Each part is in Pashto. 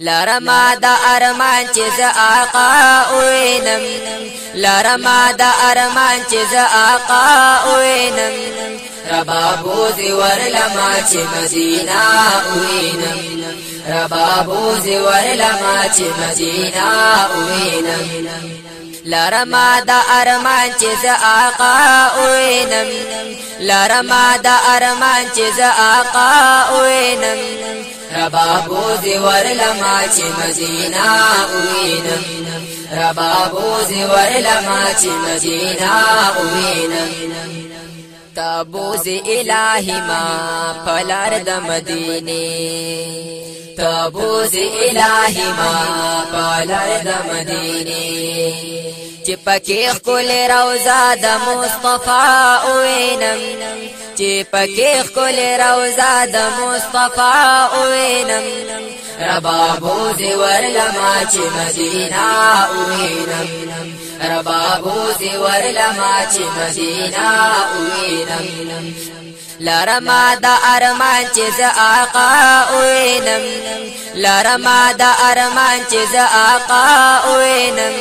لرما د ارمان چې ز آقا وینم لرما د ارمان چې ز آقا وینم ربا بوزي ورلما چې مدینه وینم ربا بوزي ورلما چې مدینه وینم لرما د ارمان چې ز آقا وینم لرما د ارمان چې ز آقا وینم ربابو زیور لما چې مدینہ اوینم ربابو زیور لما چې مدینہ اوینم تابوز الہی ما پلار د مدینه تابوز الہی ما پلار د مدینه چې پکې خپل روزا د مصطفی او وینم چې پکې خپل روزا د مصطفی او وینم ربابو دی ورلما چې مدینه او وینم ربابو دی ورلما چې مدینه او وینم لرما د ارمان چې ز آقا وینم لرما د ارمان چې ز آقا وینم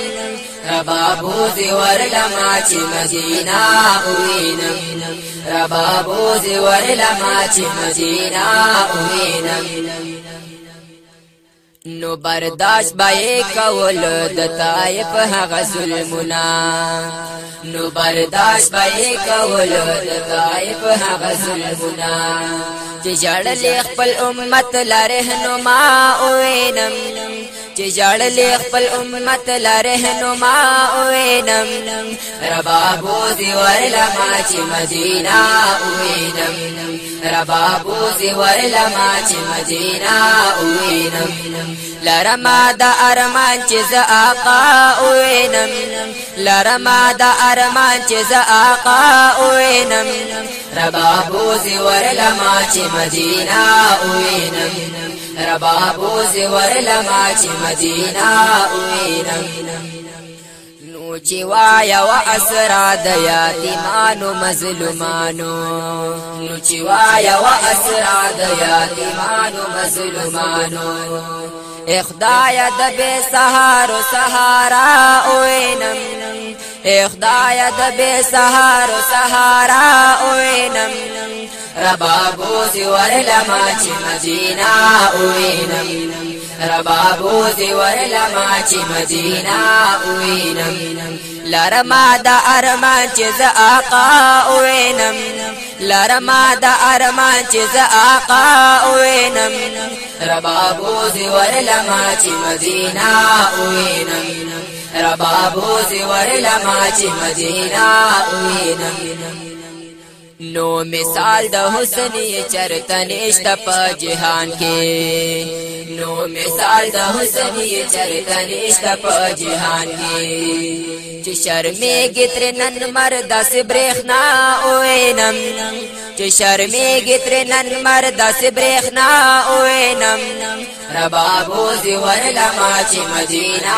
ربابو زیور لما چې مدینه اوینم ربابو زیور لما چې مدینه اوینم نو برداشت بای کول د طائف هغه ظلمنا نو برداشت بای کول د طائف هغه ظلمنا چې جړل خپل امت لره نو ما اوینم چې جړلې خپل امت لاره نما وینم ربا بوزي ورلا ما چې مدینه وینم ربا بوزي ورلا ما چې مدینه وینم لرما دا ارمان چې ز آقا وینم لرما دا ارمان چې ز آقا وینم ربا بوزي ورلا ما چې مدینه وینم ربابو زور لما چې مدینه وینم نو چې وایا وا اسرا د یتیمانو مظلومانو نو چې وایا وا اسرا د یتیمانو مظلومانو اخدای د به سهار او سهارا اوینم اخدای د به سهار او سهارا اوینم ربابوس ورلما چې مدینه اوینم ربابوس ورلما چې مدینه اوینم لرما د ارمان چې ز آقا اوینم لرما د ارمان چې ز آقا اوینم ربابوس ورلما چې مدینه اوینم ربابوس ورلما چې مدینه اوینم نو مثال د حسن چرته نشته په جهان کې نو مثال د حسن چرته نشته په جهان کې چې شرمېږي تر نن مرد نا سبرېخنا اوینم چې شرمېږي تر نن مرد نا سبرېخنا اوینم ربابو زی ورلما چې مدینه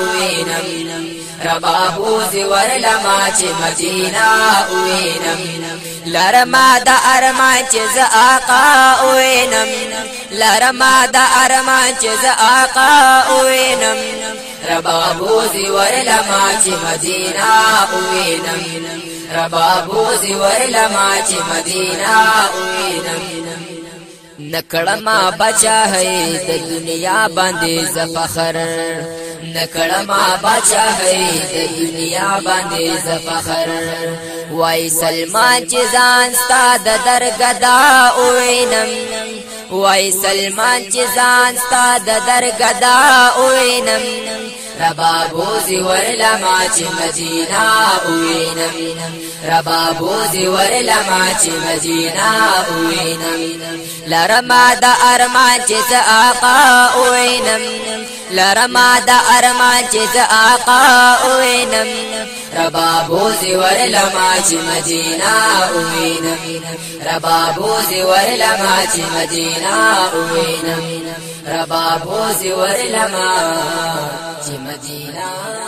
اوینم ربا بوز ورلما چې مدینه وینم لرما د ارمان چې ز آقا وینم لرما د ارمان چې ز آقا وینم ربا بوز ورلما چې مدینه وینم ربا بوز ورلما چې مدینه وینم نکړه ما بچا هي د دنیا باندې زفخر نکړما بچای د دنیا باندې زفخر وای سلمان چې ځان ستاد درګدا اوینم وای سلمان چې ځان ستاد درګدا اوینم ربابوزي ورلما چې مدینه وینم ربابوزي ورلما چې مدینه وینم لرما د ارمان چې آقا وینم لرما د ارمان چې آقا وینم ربابوزي ورلما چې مدینه وینم ربابوزي ورلما چې مدینه وینم رباب وزور لما چې